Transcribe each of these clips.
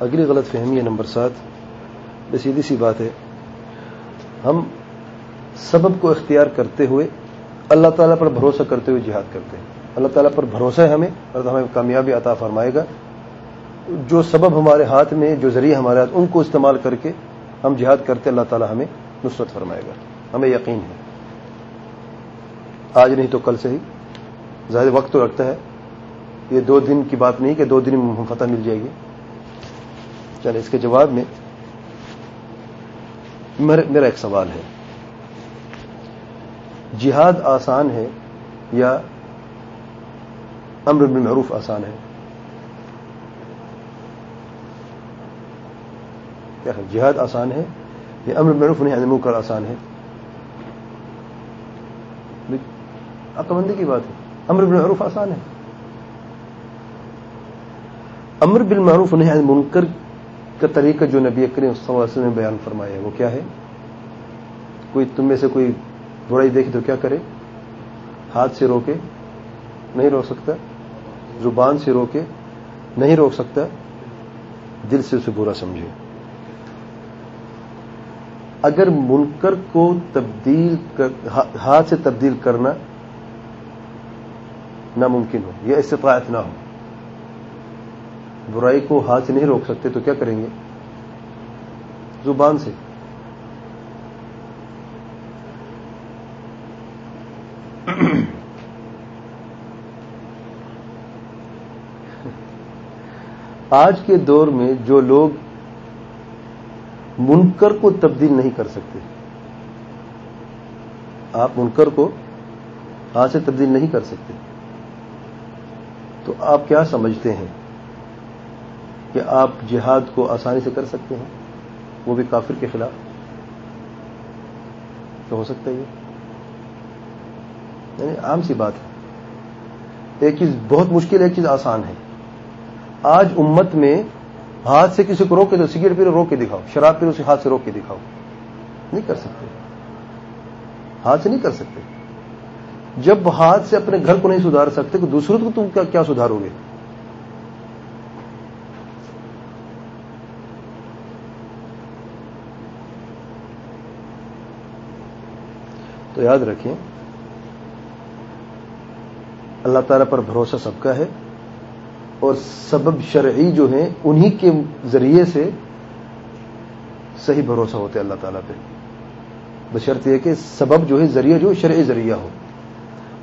اگلی غلط فہمی ہے نمبر سات۔ بس سیدھی سی بات ہے۔ ہم سبب کو اختیار کرتے ہوئے اللہ تعالیٰ پر بھروسہ کرتے ہوئے جہاد کرتے ہیں۔ اللہ تعالیٰ پر بھروسہ ہے ہمیں اور ہمیں کامیابی عطا فرمائے گا۔ جو سبب ہمارے ہاتھ میں، جو ذریعہ ہمارے ہاتھ، ان کو استعمال کر کے ہم جہاد کرتے، اللہ تعالیٰ ہمیں نصرت فرمائے گا۔ ہمیں یقین ہے۔ آج نہیں تو کل سے ہی۔ ظاہر وقت تو لگتا ہے۔ یہ دو دن کی بات نہیں کہ دو دن میں فتح مل جائے گی۔ چلے، اس کے جواب میں میرا ایک سوال ہے۔ جہاد آسان ہے یا امر بالمعروف آسان ہے؟ کیا جہاد آسان ہے یا امر بالمعروف نہیں انمو کر آسان ہے؟ عقلمندی کی بات ہے۔ امر بالمعروف آسان ہے۔ امر بالمعروف نہیں منکر کا طریقہ جو نبی کریم صلی اللہ علیہ وسلم نے بیان فرمایا ہے، وہ کیا ہے؟ کوئی تم میں سے کوئی برائی دیکھے تو کیا کرے؟ ہاتھ سے روکے، نہیں روک سکتا، زبان سے روکے، نہیں روک سکتا، دل سے اسے برا سمجھے۔ اگر منکر کو تبدیل کر، ہاتھ سے تبدیل کرنا ناممکن ہو یا استطاعت نہ ہو برائی کو ہاتھ سے نہیں روک سکتے تو کیا کریں گے؟ زبان سے۔ آج کے دور میں جو لوگ منکر کو تبدیل نہیں کر سکتے، آپ منکر کو ہاتھ سے تبدیل نہیں کر سکتے۔ تو آپ کیا سمجھتے ہیں؟ کہ آپ جہاد کو آسانی سے کر سکتے ہیں، وہ بھی کافر کے خلاف۔ تو ہو سکتا ہے یہ۔ یعنی عام سی بات ہے۔ ایک چیز بہت مشکل، ایک چیز آسان ہے۔ آج امت میں ہاتھ سے کسی کو روک کے تو سگریٹ پہ روک کے دکھاؤ۔ شراب پہ اسے ہاتھ سے روک کے دکھاؤ۔ نہیں کر سکتے۔ ہاتھ سے نہیں کر سکتے۔ جب ہاتھ سے اپنے گھر کو نہیں سدھار سکتے، تو دوسروں کو تم کیا سدھارو گے؟ تو یاد رکھیں، اللہ تعالیٰ پر بھروسہ سب کا ہے اور سبب شرعی جو ہیں، انہی کے ذریعے سے صحیح بھروسہ ہوتے اللہ تعالیٰ پہ۔ بشرط یہ کہ سبب جو ہے، ذریعہ جو شرعی ذریعہ ہو۔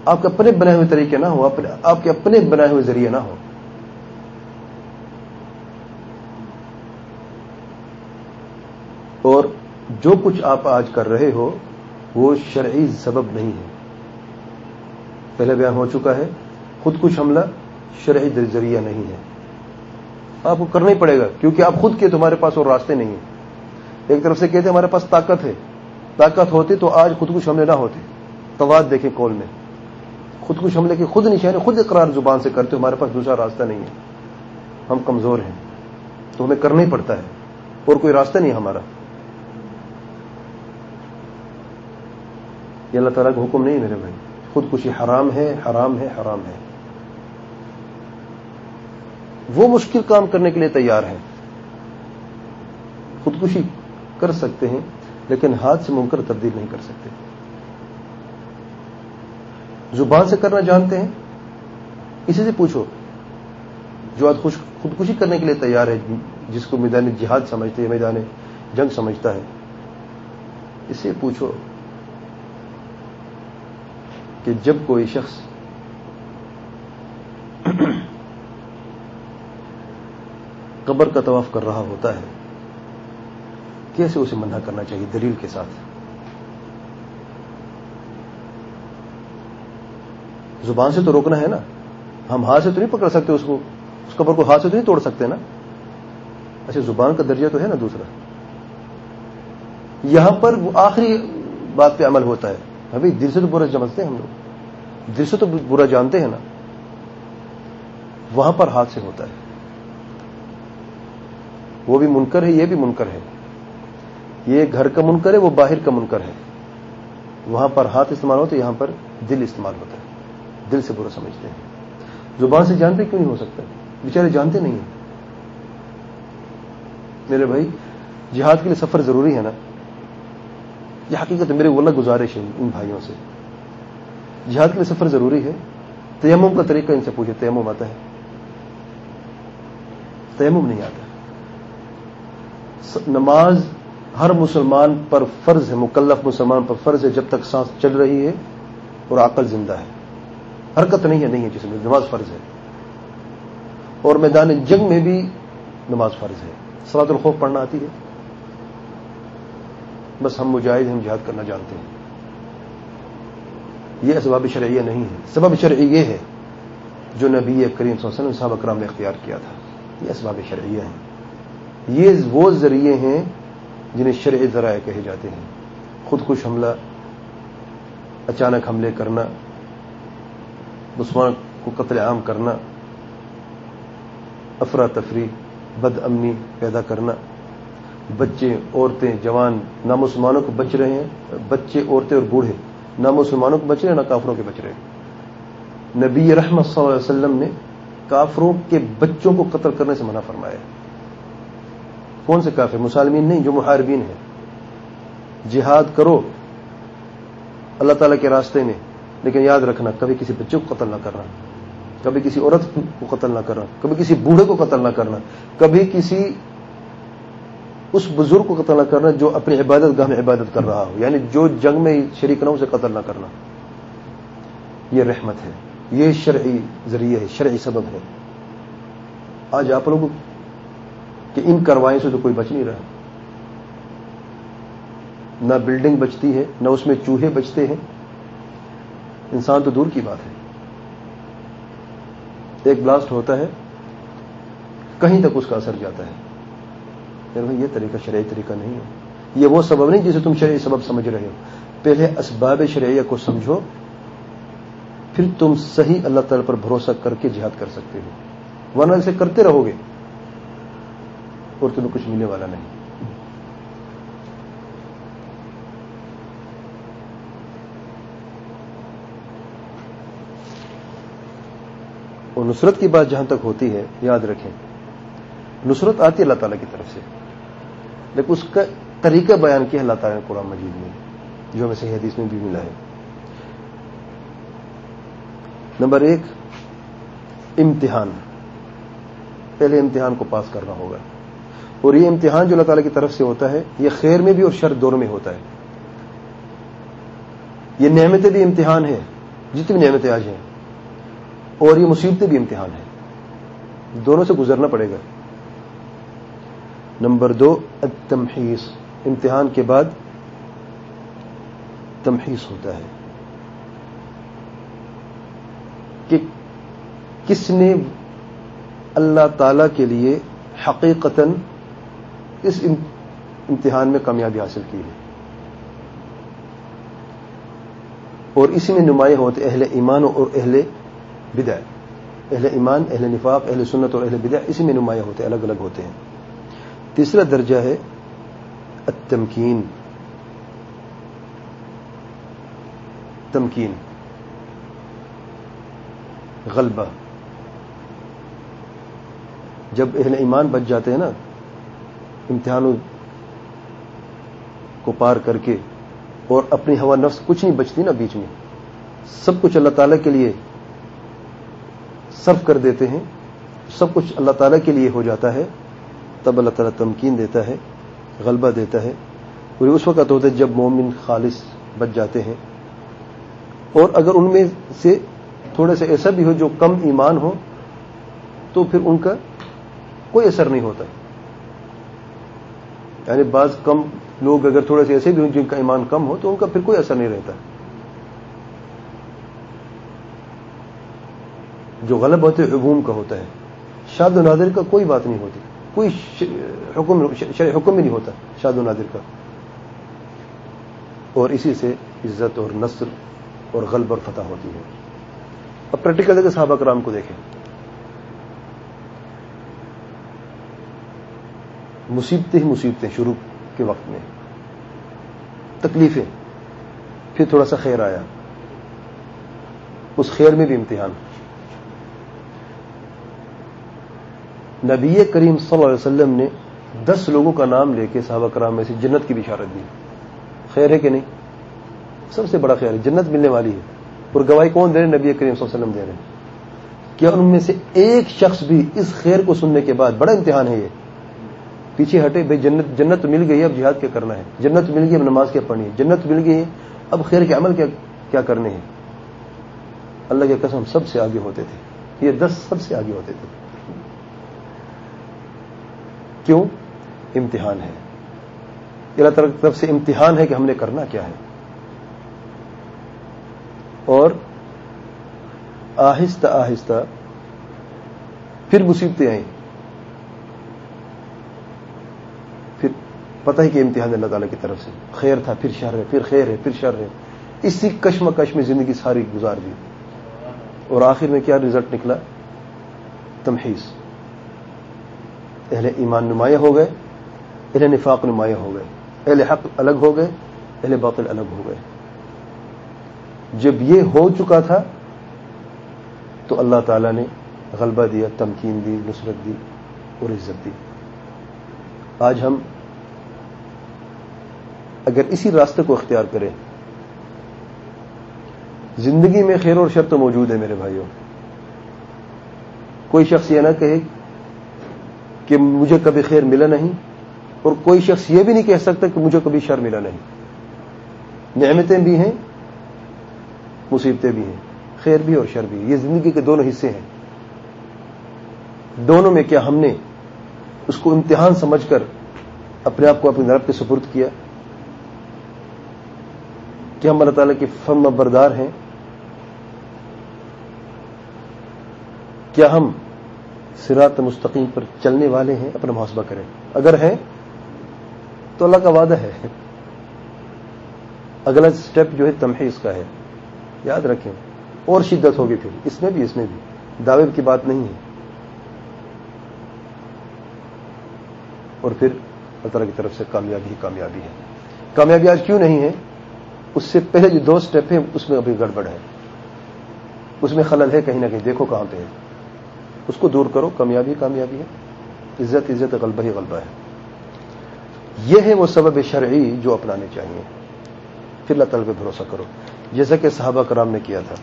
آپ کے اپنے بنائے ہوئے طریقے نہ ہو آپ کے اپنے بنائے ہوئے ذریعے نہ ہو۔ اور جو کچھ آپ آج کر رہے ہو وہ شرعی سبب نہیں ہے۔ پہلے بیان ہو چکا ہے، خود کچھ حملہ شرعی ذریعہ نہیں ہے۔ آپ کو کرنا ہی پڑے گا، کیونکہ آپ خود کے تمہارے پاس اور راستے نہیں ہیں۔ ایک طرف سے کہتے ہمارے پاس طاقت ہے۔ طاقت ہوتی تو آج خود کچھ حملے نہ ہوتے۔ تواد دیکھیں کول میں۔ خود کچھ حملے کی خود نشانی، خود اقرار زبان سے کرتے ہمارے پاس دوسرا راستہ نہیں ہے۔ ہم کمزور ہیں، تو ہمیں کرنا ہی پڑتا ہے۔ اور کوئی راستہ نہیں ہمارا۔ یہ اللہ تعالیٰ کا حکم نہیں میرے بھائی۔ خود کشی حرام ہے حرام ہے حرام ہے۔ وہ مشکل کام کرنے کے لیے تیار ہے خودکشی کر سکتے ہیں، لیکن ہاتھ سے منکر تبدیل نہیں کر سکتے۔ زبان سے کرنا جانتے ہیں۔ اسی سے پوچھو، جو آج خودکشی کرنے کے لیے تیار ہے، جس کو میدان جہاد سمجھتے ہیں، میدان جنگ سمجھتا ہے، اس سے پوچھو کہ جب کوئی شخص قبر کا طواف کر رہا ہوتا ہے، کیسے اسے منع کرنا چاہیے دلیل کے ساتھ؟ زبان سے تو روکنا ہے نا، ہم ہاتھ سے تو نہیں پکڑ سکتے اس کو، اس قبر کو ہاتھ سے تو نہیں توڑ سکتے نا۔ اچھا زبان کا درجہ تو ہے نا دوسرا۔ یہاں پر وہ آخری بات پہ عمل ہوتا ہے۔ ابھی دل سے تو برا جمجتے ہیں ہم لوگ۔ دل سے تو برا جانتے ہیں نا۔ وہاں پر ہاتھ سے ہوتا ہے۔ وہ بھی منکر ہے، یہ بھی منکر ہے۔ یہ گھر کا منکر ہے، وہ باہر کا منکر ہے۔ وہاں پر ہاتھ استعمال ہوتا ہے، یہاں پر دل استعمال ہوتا ہے۔ دل سے برا سمجھتے ہیں۔ زبان سے جانتے کیوں نہیں ہو سکتا بیچارے جانتے نہیں ہیں۔ میرے بھائی، جہاد کے لیے سفر ضروری ہے نا۔ یہ حقیقت میرے وہ گزارش ہے ان بھائیوں سے۔ جہاد کے لیے سفر ضروری ہے۔ تیمم کا طریقہ ان سے پوچھے تیمم آتا ہے۔ تیمم نہیں آتا۔ نماز ہر مسلمان پر فرض ہے، مکلف مسلمان پر فرض ہے، جب تک سانس چل رہی ہے اور عقل زندہ ہے۔ حرکت نہیں ہے نہیں ہے جس میں، نماز فرض ہے۔ اور میدان جنگ میں بھی نماز فرض ہے۔ سلاد الخوف پڑھنا آتی ہے۔ بس ہم مجاہد ہم جہاد کرنا جانتے ہیں۔ یہ اسباب شرعیہ نہیں ہے۔ سبب شرعی یہ ہے جو نبی کریم صلی اللہ علیہ وسلم صاحب اکرام نے اختیار کیا تھا۔ یہ اسباب شرعیہ ہیں۔ یہ وہ ذریعے ہیں جنہیں شرع ذرائع کہے جاتے ہیں۔ خود کش حملہ، اچانک حملے کرنا مسلمان کو قتل عام کرنا، افراتفری، بد امنی پیدا کرنا۔ بچے، عورتیں، جوان نہ مسلمانوں کو بچ رہے ہیں، بچے، عورتیں اور بوڑھے۔ نہ مسلمانوں کو بچ رہے ہیں، نہ کافروں کے بچ رہے ہیں۔ نبی رحمت صلی اللہ علیہ وسلم نے کافروں کے بچوں کو قتل کرنے سے منع فرمایا۔ کون سے کافر؟ مسالمین نہیں، جو محاربین ہیں۔ جہاد کرو۔ اللہ تعالی کے راستے میں۔ لیکن یاد رکھنا، کبھی کسی بچے کو قتل نہ کرنا۔ کبھی کسی عورت کو قتل نہ کرنا۔ کبھی کسی بوڑھے کو قتل نہ کرنا۔ کبھی کسی اس بزرگ کو قتل نہ کرنا جو اپنی عبادت گاہ میں عبادت کر رہا ہو یعنی جو جنگ میں شریک نہ اسے قتل نہ کرنا۔ یہ رحمت ہے، یہ شرعی ذریعہ ہے، شرعی سبب ہے۔ آج آپ لوگوں کہ ان کروائیں سے تو کوئی بچ نہیں رہا۔ نہ بلڈنگ بچتی ہے، نہ اس میں چوہے بچتے ہیں۔ انسان تو دور کی بات ہے۔ ایک بلاسٹ ہوتا ہے، کہیں تک اس کا اثر جاتا ہے۔ یہ طریقہ شرعی طریقہ نہیں ہے۔ یہ وہ سبب نہیں جسے تم شرعی سبب سمجھ رہے ہو۔ پہلے اسباب شرعیہ کو سمجھو، پھر تم صحیح اللہ تعالی پر بھروسہ کر کے جہاد کر سکتے ہو۔ ورنہ اسے کرتے رہو گے۔ اور تمہیں کچھ ملنے والا نہیں۔ اور نصرت کی بات جہاں تک ہوتی ہے، یاد رکھیں، نصرت آتی ہے اللہ تعالیٰ کی طرف سے۔ لیکن اس کا طریقہ بیان کیا اللہ تعالیٰ نے قرآن مجید میں، جو ہمیں صحیح حدیث میں بھی ملا ہے۔ نمبر ایک، امتحان۔ پہلے امتحان کو پاس کرنا ہوگا۔ اور یہ امتحان جو اللہ تعالیٰ کی طرف سے ہوتا ہے، یہ خیر میں بھی اور شر دونوں میں ہوتا ہے۔ یہ نعمتیں بھی امتحان ہیں، جتنی نعمتیں آج ہیں، اور یہ مصیبتیں بھی امتحان ہیں۔ دونوں سے گزرنا پڑے گا۔ نمبر دو، التمحیص۔ امتحان کے بعد تمحیص ہوتا ہے۔ کہ کس نے اللہ تعالی کے لیے حقیقتاً اس امتحان میں کامیابی حاصل کی ہے۔ اور اسی میں نمایاں ہوتے اہل ایمان اور اہل بدع اہل ایمان، اہل نفاق، اہل سنت اور اہل بدع اسی میں نمایاں ہوتے، الگ الگ ہوتے ہیں۔ تیسرا درجہ ہے التمکین۔ تمکین۔ غلبہ۔ جب اہل ایمان بچ جاتے ہیں نا، امتحانوں کو پار کر کے اور اپنی ہوا نفس کچھ نہیں بچتی نا بیچ میں، سب کچھ اللہ تعالیٰ کے لیے صرف کر دیتے ہیں، سب کچھ اللہ تعالیٰ کے لیے ہو جاتا ہے۔ تب اللہ تعالیٰ تمکین دیتا ہے، غلبہ دیتا ہے۔ اور اس وقت ہوتا ہے جب مومن خالص بچ جاتے ہیں۔ اور اگر ان میں سے تھوڑے سے ایسا بھی ہو جو کم ایمان ہو، تو پھر ان کا کوئی اثر نہیں ہوتا۔ یعنی بعض کم لوگ اگر تھوڑے سے ایسے بھی ہوں جن کا ایمان کم ہو، تو ان کا پھر کوئی اثر نہیں رہتا۔ جو غلط ہوتے عبوم کا ہوتا ہے۔ شاد و نادر کا کوئی بات نہیں ہوتی۔ کوئی حکم حکم ہی نہیں ہوتا شاد و نادر کا۔ اور اسی سے عزت اور نصر اور غلب اور فتح ہوتی ہے۔ اب پریکٹیکل جگہ صحابہ کرام کو دیکھیں۔ مصیبتیں ہی مصیبتیں شروع کے وقت میں۔ تکلیفیں۔ پھر تھوڑا سا خیر آیا۔ اس خیر میں بھی امتحان۔ نبی کریم صلی اللہ علیہ وسلم نے دس لوگوں کا نام لے کے صحابہ کرام میں سے جنت کی بشارت دی۔ خیر ہے کہ نہیں؟ سب سے بڑا خیر ہے، جنت ملنے والی ہے۔ اور گواہی کون دے رہے نبی کریم صلی اللہ علیہ وسلم دے رہے ہیں۔ کیا ان میں سے ایک شخص بھی اس خیر کو سننے کے بعد، بڑا امتحان ہے یہ۔ پیچھے ہٹے، بھائی جنت جنت مل گئی، اب جہاد کیا کرنا ہے؟ جنت مل گئی، اب نماز کیا پڑھنی ہے؟ جنت مل گئی، اب خیر کے عمل کیا کیا کرنے ہیں؟ اللہ کے قسم، سب سے آگے ہوتے تھے۔ یہ دس سب سے آگے ہوتے تھے۔ کیوں؟ امتحان ہے۔ اللہ تعالیٰ کی طرف سے امتحان ہے کہ ہم نے کرنا کیا ہے۔ اور آہستہ آہستہ پھر مصیبتیں آئیں۔ پھر پتہ ہی کہ امتحان اللہ تعالیٰ کی طرف سے۔ خیر تھا، پھر شر ہے، پھر خیر ہے، پھر شر ہے۔ اسی کشمکش میں زندگی ساری گزار دی۔ اور آخر میں کیا رزلٹ نکلا؟ تمحیص اہل ایمان نمایاں ہو گئے، اہل نفاق نمایاں ہو گئے۔ اہل حق الگ ہو گئے، اہل باطل الگ ہو گئے۔ جب یہ ہو چکا تھا، تو اللہ تعالیٰ نے غلبہ دیا، تمکین دی، نصرت دی اور عزت دی۔ آج ہم اگر اسی راستے کو اختیار کریں، زندگی میں خیر اور شر تو موجود ہے میرے بھائیوں۔ کوئی شخص یہ نہ کہے کہ مجھے کبھی خیر ملا نہیں اور کوئی شخص یہ بھی نہیں کہہ سکتا کہ مجھے کبھی شر ملا نہیں۔ نعمتیں بھی ہیں، مصیبتیں بھی ہیں، خیر بھی اور شر بھی یہ زندگی کے دونوں حصے ہیں۔ دونوں میں کیا ہم نے اس کو امتحان سمجھ کر اپنے آپ کو اپنے نرب کے سپرد کیا؟ کہ ہم اللہ تعالیٰ کے فم بردار ہیں؟ کیا ہم سرات مستقیم پر چلنے والے ہیں، اپنا محاسبہ کریں۔ اگر ہیں، تو اللہ کا وعدہ ہے۔ اگلا سٹیپ جو ہے تمہی کا ہے۔ یاد رکھیں، اور شدت ہوگی پھر۔ اس میں بھی، اس میں بھی۔ دعوے کی بات نہیں ہے۔ اور پھر اللہ تعالیٰ کی طرف سے کامیابی ہی کامیابی ہے۔ کامیابی آج کیوں نہیں ہے؟ اس سے پہلے جو دو سٹیپ ہیں، اس میں ابھی گڑبڑ ہے۔ اس میں خلل ہے کہیں نہ کہیں۔ دیکھو کہاں پہ ہے۔ اس کو دور کرو، کامیابی کامیابی ہے۔ عزت عزت، غلبہ ہی غلبہ ہے۔ یہ ہے وہ سبب شرعی جو اپنانے چاہیے۔ پھر اللہ تعالیٰ پہ بھروسہ کرو۔ جیسا کہ صحابہ کرام نے کیا تھا۔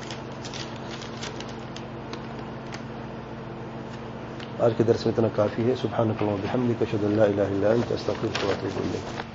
آج کے درس میں اتنا کافی ہے۔ سبحانك اللهم وبحمدك اشهد ان لا الا انت استغفرك واتوب اليك